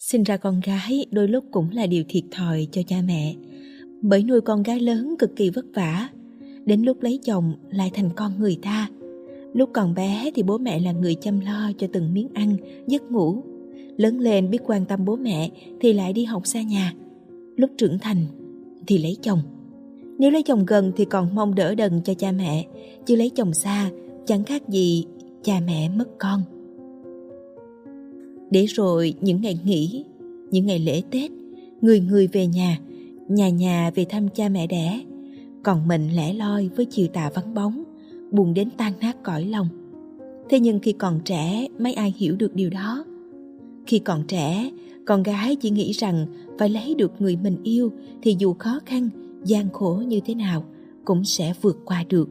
Sinh ra con gái đôi lúc cũng là điều thiệt thòi cho cha mẹ. Bởi nuôi con gái lớn cực kỳ vất vả. Đến lúc lấy chồng lại thành con người ta. Lúc còn bé thì bố mẹ là người chăm lo cho từng miếng ăn, giấc ngủ. Lớn lên biết quan tâm bố mẹ thì lại đi học xa nhà. Lúc trưởng thành thì lấy chồng. Nếu lấy chồng gần thì còn mong đỡ đần cho cha mẹ. Chứ lấy chồng xa chẳng khác gì cha mẹ mất con để rồi những ngày nghỉ, những ngày lễ Tết, người người về nhà, nhà nhà về thăm cha mẹ đẻ, còn mình lẻ loi với chiều tà vắng bóng, buồn đến tan nát cõi lòng. Thế nhưng khi còn trẻ, mấy ai hiểu được điều đó? Khi còn trẻ, con gái chỉ nghĩ rằng phải lấy được người mình yêu thì dù khó khăn, gian khổ như thế nào cũng sẽ vượt qua được.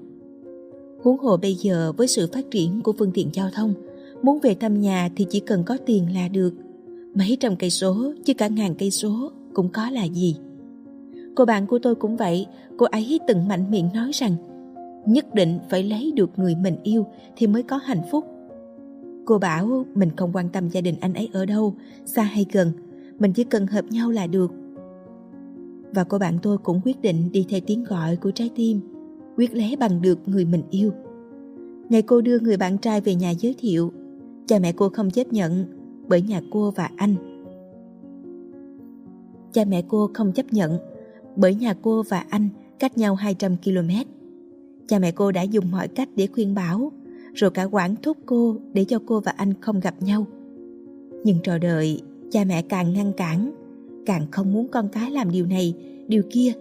Huống hồ bây giờ với sự phát triển của phương tiện giao thông, Muốn về thăm nhà thì chỉ cần có tiền là được. Mấy trăm cây số chứ cả ngàn cây số cũng có là gì. Cô bạn của tôi cũng vậy, cô ấy từng mạnh miệng nói rằng nhất định phải lấy được người mình yêu thì mới có hạnh phúc. Cô bảo mình không quan tâm gia đình anh ấy ở đâu, xa hay gần, mình chỉ cần hợp nhau là được. Và cô bạn tôi cũng quyết định đi theo tiếng gọi của trái tim, quyết lấy bằng được người mình yêu. Ngày cô đưa người bạn trai về nhà giới thiệu, Cha mẹ cô không chấp nhận bởi nhà cô và anh. Cha mẹ cô không chấp nhận bởi nhà cô và anh cách nhau 200 km. Cha mẹ cô đã dùng mọi cách để khuyên bảo, rồi cả quản thúc cô để cho cô và anh không gặp nhau. Nhưng trò đời, cha mẹ càng ngăn cản, càng không muốn con cái làm điều này, điều kia,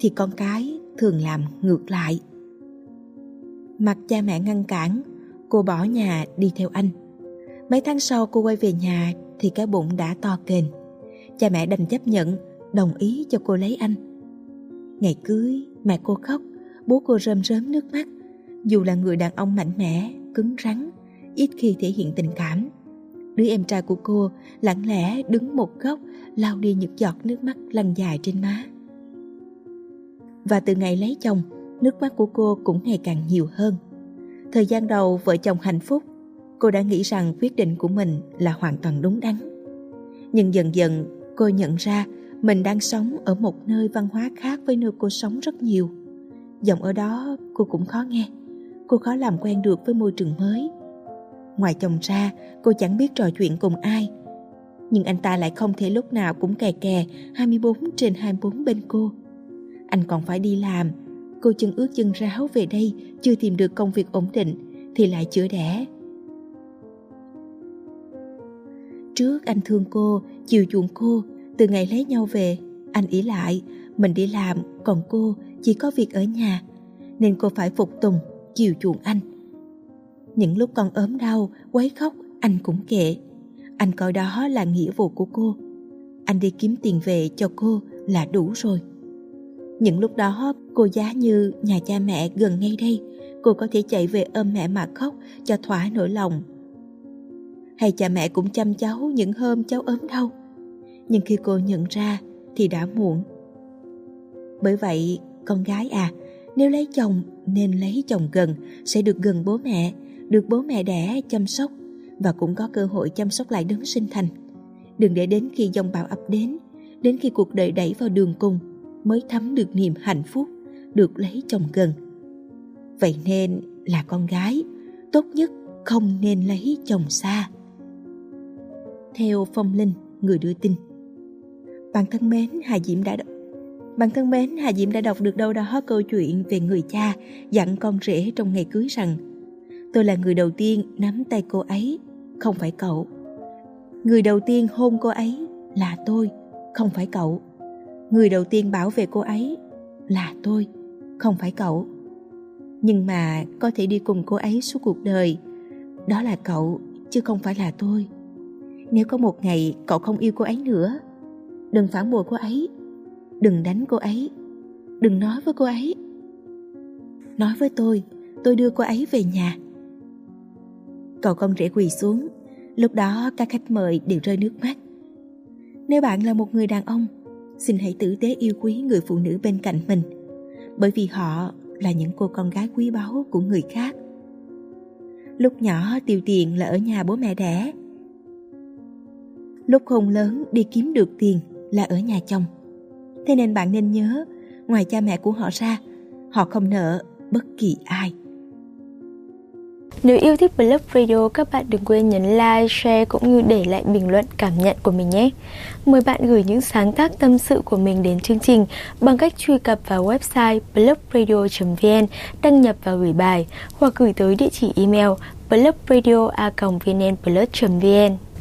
thì con cái thường làm ngược lại. Mặc cha mẹ ngăn cản, cô bỏ nhà đi theo anh. Mấy tháng sau cô quay về nhà thì cái bụng đã to kềnh. Cha mẹ đành chấp nhận, đồng ý cho cô lấy anh. Ngày cưới, mẹ cô khóc, bố cô rơm rớm nước mắt. Dù là người đàn ông mạnh mẽ, cứng rắn, ít khi thể hiện tình cảm. Đứa em trai của cô lặng lẽ đứng một góc lau đi những giọt nước mắt lăn dài trên má. Và từ ngày lấy chồng, nước mắt của cô cũng ngày càng nhiều hơn. Thời gian đầu vợ chồng hạnh phúc cô đã nghĩ rằng quyết định của mình là hoàn toàn đúng đắn. Nhưng dần dần cô nhận ra mình đang sống ở một nơi văn hóa khác với nơi cô sống rất nhiều. Giọng ở đó cô cũng khó nghe. Cô khó làm quen được với môi trường mới. Ngoài chồng ra, cô chẳng biết trò chuyện cùng ai. Nhưng anh ta lại không thể lúc nào cũng kè kè 24 trên 24 bên cô. Anh còn phải đi làm. Cô chân ướt chân ráo về đây, chưa tìm được công việc ổn định, thì lại chữa đẻ trước anh thương cô, chiều chuộng cô, từ ngày lấy nhau về, anh ý lại, mình đi làm, còn cô chỉ có việc ở nhà, nên cô phải phục tùng, chiều chuộng anh. Những lúc con ốm đau, quấy khóc, anh cũng kệ. Anh coi đó là nghĩa vụ của cô. Anh đi kiếm tiền về cho cô là đủ rồi. Những lúc đó cô giá như nhà cha mẹ gần ngay đây, cô có thể chạy về ôm mẹ mà khóc cho thỏa nỗi lòng hay cha mẹ cũng chăm cháu những hôm cháu ốm đau. Nhưng khi cô nhận ra thì đã muộn. Bởi vậy, con gái à, nếu lấy chồng nên lấy chồng gần sẽ được gần bố mẹ, được bố mẹ đẻ chăm sóc và cũng có cơ hội chăm sóc lại đấng sinh thành. Đừng để đến khi dòng bão ập đến, đến khi cuộc đời đẩy vào đường cùng mới thấm được niềm hạnh phúc được lấy chồng gần. Vậy nên là con gái, tốt nhất không nên lấy chồng xa theo phong linh, người đưa tin. Bạn thân mến, hà diễm đã đọc. bạn thân mến, hà diễm đã đọc được đâu đó câu chuyện về người cha dặn con rể trong ngày cưới rằng, tôi là người đầu tiên nắm tay cô ấy, không phải cậu. Người đầu tiên hôn cô ấy là tôi, không phải cậu. Người đầu tiên bảo vệ cô ấy là tôi, không phải cậu. Nhưng mà có thể đi cùng cô ấy suốt cuộc đời, đó là cậu, chứ không phải là tôi nếu có một ngày cậu không yêu cô ấy nữa, Đừng phản bội cô ấy. Đừng đánh cô ấy. Đừng nói với cô ấy. Nói với tôi Tôi đưa cô ấy về nhà. Cậu con rể quỳ xuống. Lúc đó các khách mời đều rơi nước mắt. Nếu bạn là một người đàn ông, Xin hãy tử tế yêu quý người phụ nữ bên cạnh mình, Bởi vì họ là những cô con gái quý báu của người khác. Lúc nhỏ tiêu tiền là ở nhà bố mẹ đẻ lúc khôn lớn đi kiếm được tiền là ở nhà chồng. Thế nên bạn nên nhớ, ngoài cha mẹ của họ ra, họ không nợ bất kỳ ai. Nếu yêu thích Blog Radio, các bạn đừng quên nhấn like, share cũng như để lại bình luận cảm nhận của mình nhé. Mời bạn gửi những sáng tác tâm sự của mình đến chương trình bằng cách truy cập vào website blogradio.vn, đăng nhập và gửi bài hoặc gửi tới địa chỉ email blogradio.vnplus.vn.